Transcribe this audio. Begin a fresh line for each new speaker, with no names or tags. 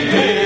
Yeah.